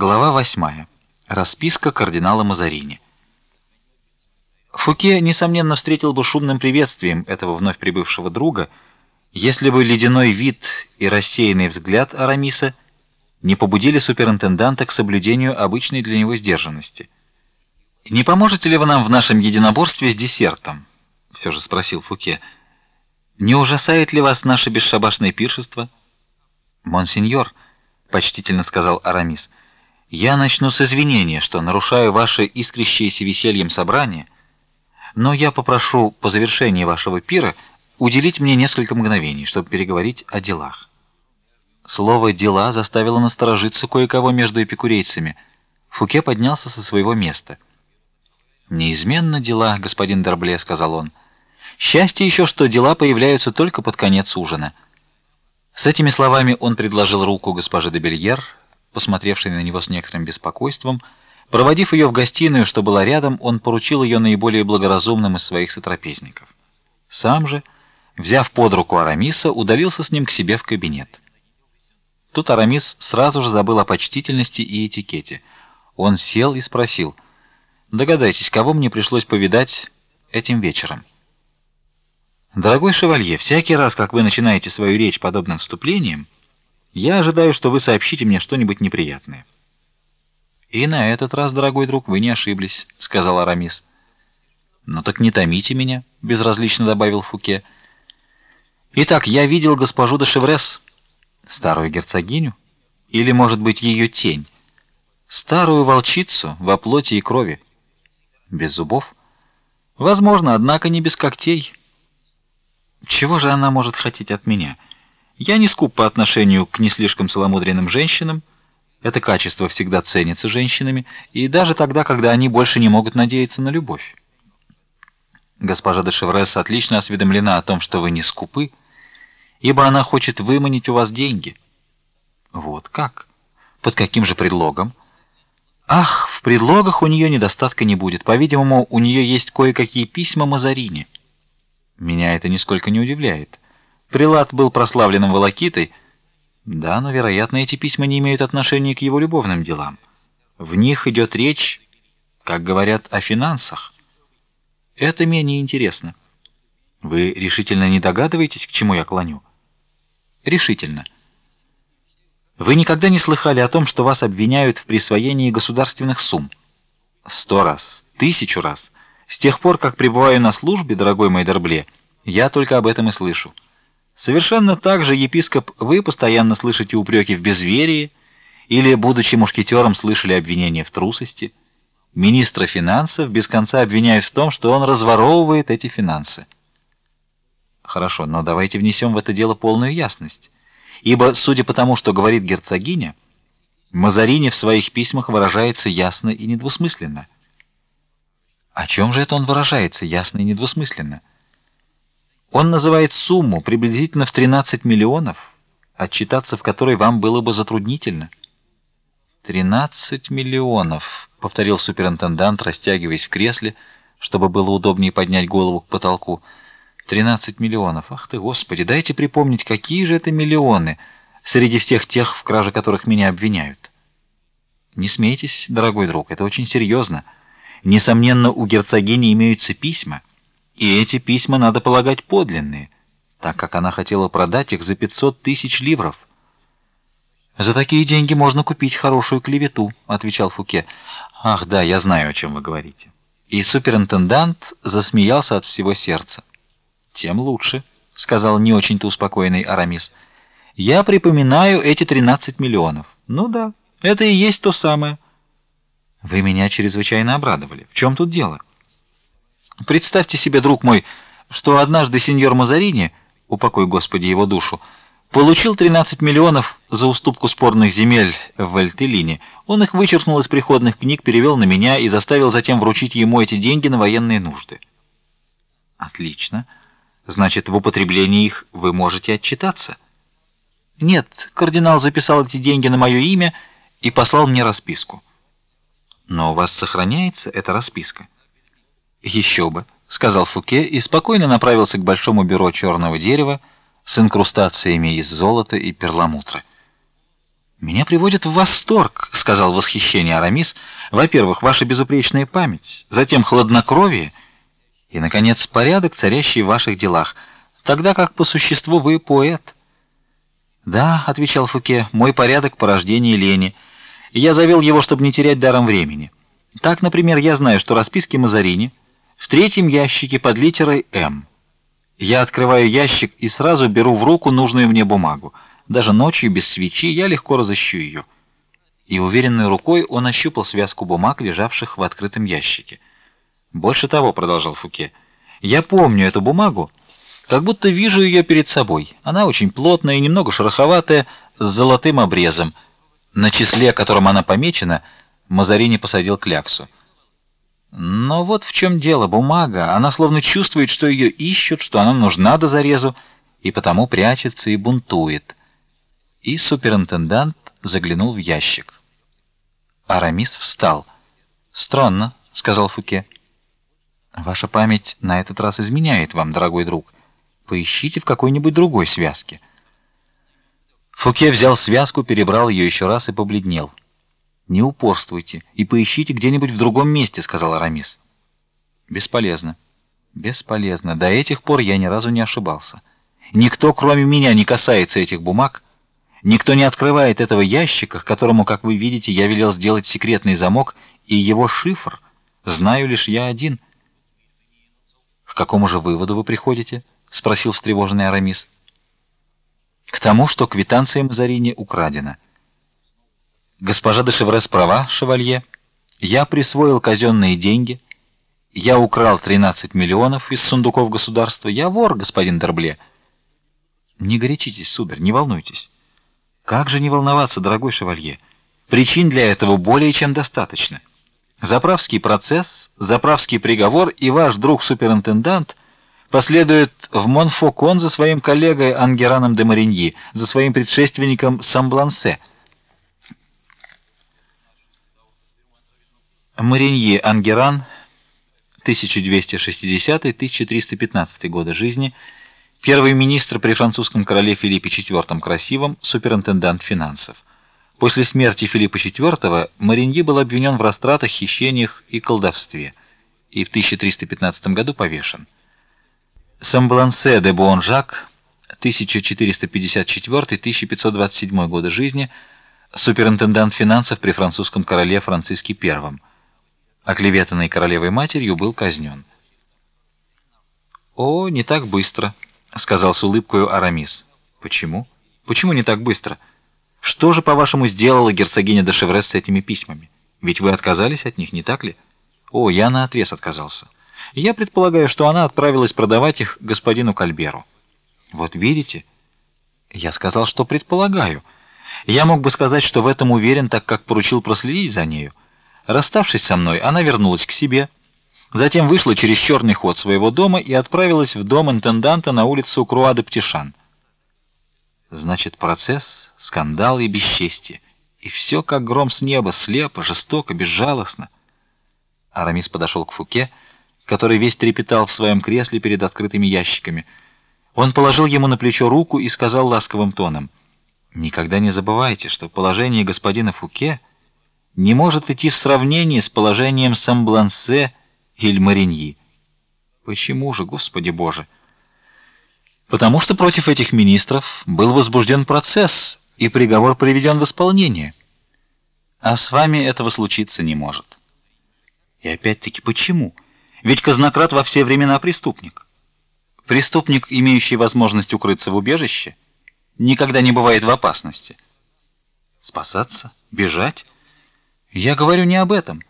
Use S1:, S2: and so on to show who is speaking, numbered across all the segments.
S1: Глава 8. Расписка кардинала Мазарини. Фуке несомненно встретил бы шумным приветствием этого вновь прибывшего друга, если бы ледяной вид и рассеянный взгляд Арамиса не побудили суперинтенданта к соблюдению обычной для него сдержанности. Не поможете ли вы нам в нашем единоборстве с десертом? все же спросил Фуке. Не ужасает ли вас наше бесшабашное пиршество? Монсеньор, почтительно сказал Арамис. Я начну с извинения, что нарушаю ваше искрящееся весельем собрание, но я попрошу по завершении вашего пира уделить мне несколько мгновений, чтобы переговорить о делах. Слово дела заставило насторожиться кое-кого между эпикурейцами. Фуке поднялся со своего места. Неизменно дела, господин Д'Арбле, сказал он. Счастье еще, что дела появляются только под конец ужина. С этими словами он предложил руку госпоже де Бельер, посмотревшей на него с некоторым беспокойством. Проводив ее в гостиную, что была рядом, он поручил ее наиболее благоразумным из своих сотрапезников. Сам же, взяв под руку Арамиса, удалился с ним к себе в кабинет. Тут Арамис сразу же забыл о почтительности и этикете. Он сел и спросил: "Догадайтесь, кого мне пришлось повидать этим вечером?" Дорогой шевалье, всякий раз, как вы начинаете свою речь подобным вступлением, я ожидаю, что вы сообщите мне что-нибудь неприятное. И на этот раз, дорогой друг, вы не ошиблись, сказал Арамис. Ну так не томите меня, безразлично добавил Фуке. Итак, я видел госпожу де Шеврес, старую герцогиню, или, может быть, ее тень, старую волчицу во плоти и крови, без зубов, возможно, однако не без когтей. Чего же она может хотеть от меня? Я не скуп по отношению к не слишком целомудренным женщинам. Это качество всегда ценится женщинами, и даже тогда, когда они больше не могут надеяться на любовь. Госпожа де Шеврес отлично осведомлена о том, что вы не скупы, ибо она хочет выманить у вас деньги. Вот как? Под каким же предлогом? Ах, в предлогах у нее недостатка не будет. По-видимому, у нее есть кое-какие письма Мазарини. Меня это нисколько не удивляет. Прилад был прославленным волокитой. Да, но, вероятно, эти письма не имеют отношения к его любовным делам. В них идет речь, как говорят, о финансах. Это менее интересно. Вы решительно не догадываетесь, к чему я клоню? Решительно. Вы никогда не слыхали о том, что вас обвиняют в присвоении государственных сумм? Сто раз, тысячу раз. С тех пор, как пребываю на службе, дорогой мой Д'Арбле, я только об этом и слышу. Совершенно так же, епископ, вы постоянно слышите упреки в безверии или, будучи мушкетером, слышали обвинения в трусости. Министра финансов без конца обвиняют в том, что он разворовывает эти финансы. Хорошо, но давайте внесем в это дело полную ясность. Ибо, судя по тому, что говорит герцогиня, Мазарини в своих письмах выражается ясно и недвусмысленно. О чем же это он выражается ясно и недвусмысленно? Он называет сумму приблизительно в 13 миллионов, отчитаться в которой вам было бы затруднительно. 13 миллионов, повторил суперинтендант, растягиваясь в кресле, чтобы было удобнее поднять голову к потолку. 13 миллионов. Ах ты, Господи, дайте припомнить, какие же это миллионы среди всех тех, в краже которых меня обвиняют. Не смейтесь, дорогой друг, это очень серьезно. Несомненно, у герцогини имеются письма. И эти письма, надо полагать, подлинные, так как она хотела продать их за 500 тысяч ливров. За такие деньги можно купить хорошую клевету, отвечал Фуке. Ах, да, я знаю, о чем вы говорите. И суперинтендант засмеялся от всего сердца. Тем лучше, сказал не очень-то успокоенный Арамис. Я припоминаю эти 13 миллионов. Ну да, это и есть то самое. Вы меня чрезвычайно обрадовали. В чем тут дело? Представьте себе, друг мой, что однажды сеньор Мазарини, упокой Господи его душу, получил 13 миллионов за уступку спорных земель в Вальтелине. Он их вычеркнул из приходных книг, перевел на меня и заставил затем вручить ему эти деньги на военные нужды. Отлично. Значит, в употреблении их вы можете отчитаться. Нет, кардинал записал эти деньги на мое имя и послал мне расписку. Но у вас сохраняется эта расписка. Еще бы, сказал Фуке и спокойно направился к большому бюро черного дерева с инкрустациями из золота и перламутра. Меня приводит в восторг, сказал в восхищении Арамис. Во-первых, ваша безупречная память, затем хладнокровие и наконец порядок, царящий в ваших делах, тогда как по существу вы поэт. Да, отвечал Фуке. Мой порядок по рождению лени. Я завел его, чтобы не терять даром времени. Так, например, я знаю, что расписки Мазарини в третьем ящике под литерой М. Я открываю ящик и сразу беру в руку нужную мне бумагу. Даже ночью без свечи я легко разыщу ее. И уверенной рукой он ощупал связку бумаг, лежавших в открытом ящике. Больше того, продолжал Фуке, я помню эту бумагу, как будто вижу ее перед собой. Она очень плотная и немного шероховатая, с золотым обрезом. На числе, которым она помечена, Мазарини посадил кляксу. Но вот в чем дело, бумага, она словно чувствует, что ее ищут, что она нужна до зарезу, и потому прячется и бунтует. И суперинтендант заглянул в ящик. Арамис встал. "Странно", сказал Фуке. "Ваша память на этот раз изменяет вам, дорогой друг. Поищите в какой-нибудь другой связке". Фуке взял связку, перебрал ее еще раз и побледнел. Не упорствуйте и поищите где-нибудь в другом месте, сказал Арамис. Бесполезно. Бесполезно. До этих пор я ни разу не ошибался. Никто, кроме меня, не касается этих бумаг. Никто не открывает этого ящика, к которому, как вы видите, я велел сделать секретный замок, и его шифр знаю лишь я один. К какому же выводу вы приходите? спросил встревоженный Арамис. К тому, что квитанция Мазарини украдена. Госпожа де Шеврес права, шевалье. Я присвоил казенные деньги. Я украл 13 миллионов из сундуков государства. Я вор, господин Дербле. Не горячитесь, сударь, не волнуйтесь. Как же не волноваться, дорогой шевалье? Причин для этого более чем достаточно. Заправский процесс, заправский приговор и ваш друг суперинтендант последует в Монфокон за своим коллегой Ангераном де Мариньи, за своим предшественником Самблансе. Маринье Ангеран 1260-1315 годы жизни, первый министр при французском короле Филиппе IV Красивом, суперинтендант финансов. После смерти Филиппа IV Маринье был обвинен в растратах, хищениях и колдовстве и в 1315 году повешен. Самблансе де Буонжак 1454-1527 годы жизни, суперинтендант финансов при французском короле Франциске I оклеветанный королевой матерью, был казнен. О, не так быстро, сказал с улыбкой Арамис. Почему? Почему не так быстро? Что же, по-вашему, сделала герцогиня де Шеврес с этими письмами? Ведь вы отказались от них, не так ли? О, я наотрез отказался. Я предполагаю, что она отправилась продавать их господину Кальберу. Вот видите? Я сказал, что предполагаю. Я мог бы сказать, что в этом уверен, так как поручил проследить за нею. Расставшись со мной, она вернулась к себе, затем вышла через черный ход своего дома и отправилась в дом интенданта на улицу Круа-де-Птишан. Значит, процесс, скандал и бесчестие, и все как гром с неба, слепо, жестоко, безжалостно. Арамис подошел к Фуке, который весь трепетал в своем кресле перед открытыми ящиками. Он положил ему на плечо руку и сказал ласковым тоном: "Никогда не забывайте, что положение господина Фуке не может идти в сравнении с положением Самблансе или Мариньи. Почему же, Господи Боже? Потому что против этих министров был возбужден процесс, и приговор приведен в исполнение. А с вами этого случиться не может. И опять-таки почему? Ведь казнократ во все времена преступник. Преступник, имеющий возможность укрыться в убежище, никогда не бывает в опасности. Спасаться, бежать я говорю не об этом.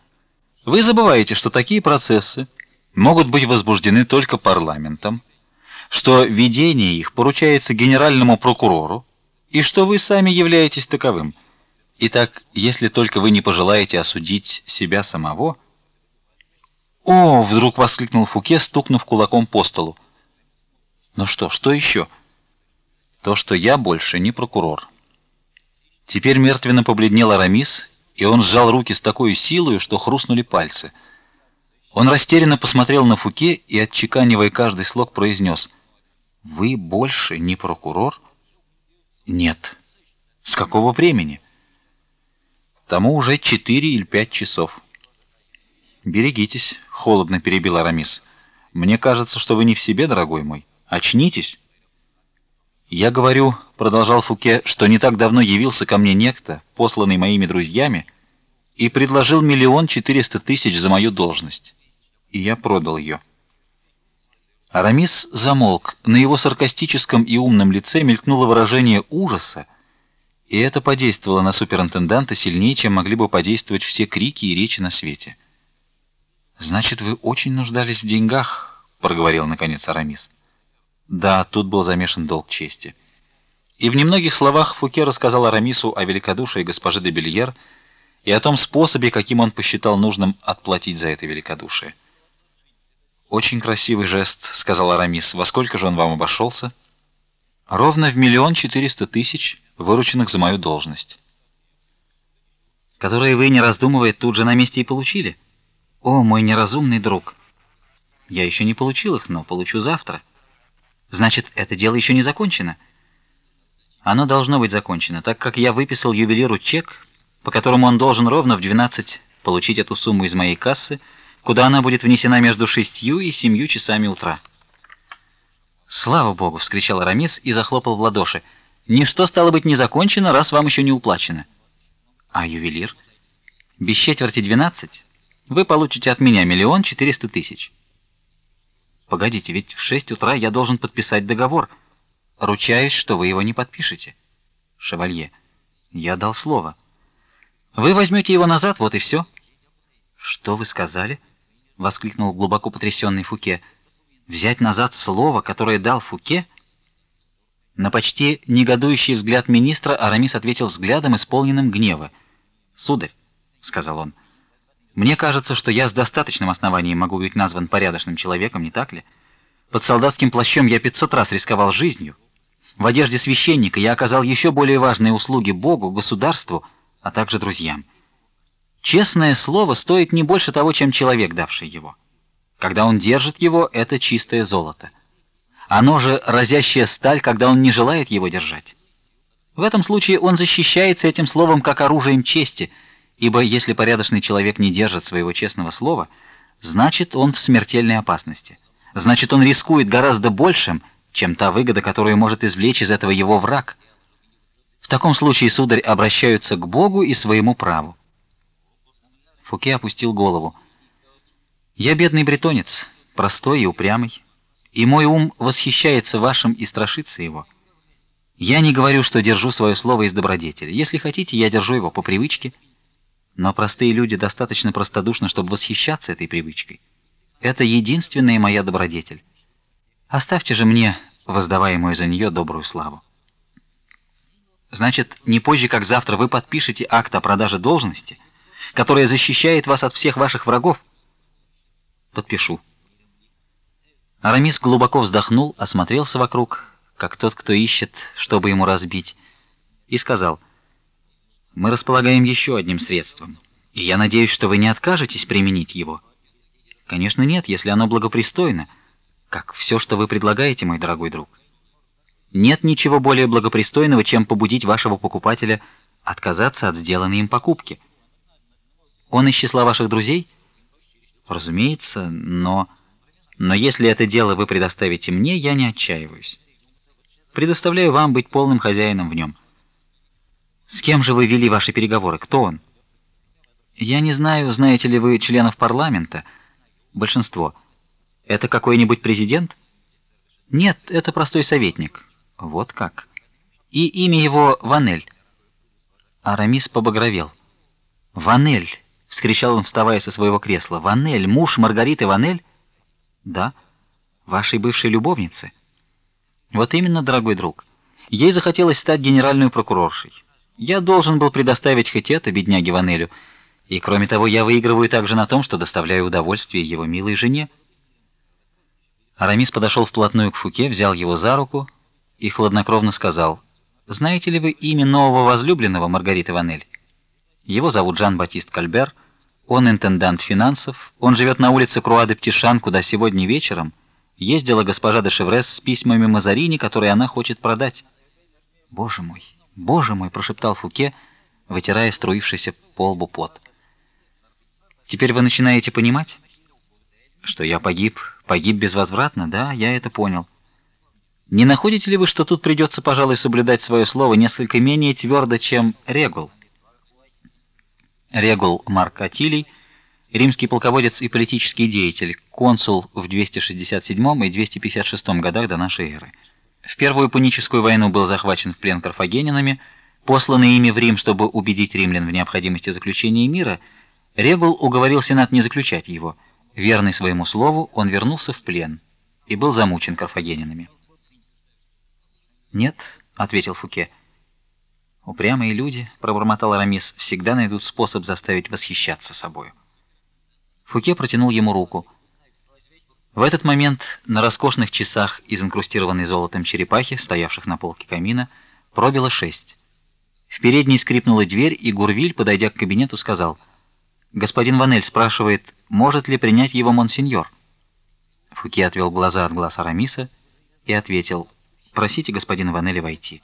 S1: Вы забываете, что такие процессы могут быть возбуждены только парламентом, что ведение их поручается генеральному прокурору, и что вы сами являетесь таковым. Итак, если только вы не пожелаете осудить себя самого, "О!" вдруг воскликнул Фуке, стукнув кулаком по столу. "Ну что, что еще?» "То, что я больше не прокурор". Теперь мертвенно побледнел Арамис и он сжал руки с такой силой, что хрустнули пальцы. Он растерянно посмотрел на Фуке и отчеканивая каждый слог произнес: "Вы больше не прокурор?" "Нет". "С какого времени?" Тому уже четыре или пять часов. Берегитесь, холодно перебил Арамис. Мне кажется, что вы не в себе, дорогой мой. Очнитесь. Я говорю, продолжал Фуке, что не так давно явился ко мне некто, посланный моими друзьями, и предложил миллион четыреста тысяч за мою должность. И я продал ее. Арамис замолк. На его саркастическом и умном лице мелькнуло выражение ужаса, и это подействовало на суперинтенданта сильнее, чем могли бы подействовать все крики и речи на свете. Значит, вы очень нуждались в деньгах, проговорил наконец Арамис. Да, тут был замешан долг чести. И в немногих словах Фуке рассказал Арамису о великодушии госпожи де Бельер и о том способе, каким он посчитал нужным отплатить за это великодушие. Очень красивый жест, сказал Арамис. Во сколько же он вам обошелся?» Ровно в миллион четыреста тысяч, вырученных за мою должность.
S2: Которые вы не раздумывая тут же на месте и получили. О, мой неразумный друг. Я еще не получил их, но получу завтра. Значит, это дело еще не закончено. Оно должно быть закончено, так как я выписал ювелиру чек, по которому он должен ровно в 12 получить эту сумму из моей кассы, куда она будет внесена между шестью и семью часами утра. Слава богу, вскричал Арамис и захлопал в ладоши. Ничто стало быть не закончено, раз вам еще не уплачено. А ювелир? Без четверти двенадцать вы получите от меня миллион четыреста тысяч. Погодите, ведь в шесть утра я должен подписать договор. Ручаюсь, что вы его не подпишете. Шевалье, я дал слово. Вы возьмете его назад, вот и все. Что вы сказали? воскликнул глубоко потрясенный Фуке. Взять назад слово, которое дал Фуке? На почти негодующий взгляд министра Арамис ответил взглядом, исполненным гнева. "Сударь", сказал он. Мне кажется, что я с достаточным основанием могу быть назван порядочным человеком, не так ли? Под солдатским плащом я пятьсот раз рисковал жизнью. В одежде священника я оказал еще более важные услуги Богу, государству, а также друзьям. Честное слово стоит не больше того, чем человек, давший его. Когда он держит его, это чистое золото. Оно же разящая сталь, когда он не желает его держать. В этом случае он защищается этим словом как оружием чести — ибо если порядочный человек не держит своего честного слова, значит, он в смертельной опасности. Значит, он рискует гораздо большим, чем та выгода, которую может извлечь из этого его враг. В таком случае сударь обращаются к Богу и своему праву. Фуке опустил голову. Я бедный бретонец, простой и упрямый, и мой ум восхищается вашим и страшится его. Я не говорю, что держу свое слово из добродетели. Если хотите, я держу его по привычке. Но простые люди достаточно простодушны, чтобы восхищаться этой привычкой. Это единственная моя добродетель. Оставьте же мне воздаваемую за нее добрую славу. Значит, не позже, как завтра вы подпишете акт о продаже должности, которая защищает вас от всех ваших врагов. Подпишу. Арамис глубоко вздохнул, осмотрелся вокруг, как тот, кто ищет, чтобы ему разбить, и сказал: мы располагаем еще одним средством, и я надеюсь, что вы не откажетесь применить его. Конечно, нет, если оно благопристойно, как все, что вы предлагаете, мой дорогой друг. Нет ничего более благопристойного, чем побудить вашего покупателя отказаться от сделанной им покупки. Он из числа ваших друзей? Разумеется, но но если это дело вы предоставите мне, я не отчаиваюсь. Предоставляю вам быть полным хозяином в нем. С кем же вы вели ваши переговоры? Кто он? Я не знаю, знаете ли вы членов парламента? Большинство. Это какой-нибудь президент? Нет, это простой советник. Вот как. И имя его Ванель. Арамис побагровел. Ванель, вскричал он, вставая со своего кресла. Ванель, муж Маргариты Ванель? Да, вашей бывшей любовницы. Вот именно, дорогой друг. Ей захотелось стать генеральной прокуроршей. Я должен был предоставить хоть это бедняге Ванелю, и кроме того, я выигрываю также на том, что доставляю удовольствие его милой жене. Арамис подошел вплотную к Фуке, взял его за руку и хладнокровно сказал: "Знаете ли вы имя нового возлюбленного Маргариты Ванель? Его зовут Жан-Батист Кальбер, он интендант финансов, он живет на улице Круа-де-Птишан, куда сегодня вечером ездила госпожа де Шеврес с письмами Мазарини, которые она хочет продать. Боже мой, Боже мой, прошептал Фуке, вытирая струившийся по лбу пот. Теперь вы начинаете понимать, что я погиб, погиб безвозвратно, да, я это понял. Не находите ли вы, что тут придется, пожалуй, соблюдать свое слово несколько менее твердо, чем Регул? Регул Марк Атилий, римский полководец и политический деятель, консул в 267 и 256 годах до нашей эры. В Первую Пуническую войну был захвачен в плен карфагенинами, посланный ими в Рим, чтобы убедить римлян в необходимости заключения мира, Регул уговорил сенат не заключать его. Верный своему слову, он вернулся в плен и был замучен карфагенинами. "Нет", ответил Фуке. "Упрямые люди", пробормотал Арамис, "всегда найдут способ заставить восхищаться собой". Фуке протянул ему руку. В этот момент на роскошных часах из инкрустированной золотом черепахи, стоявших на полке камина, пробило шесть. В передней скрипнула дверь, и Гурвиль, подойдя к кабинету, сказал: "Господин Ванель спрашивает, может ли принять его монсеньор?" Фуке отвел глаза от глаз Арамиса и ответил: "Просите господина Ванеля войти".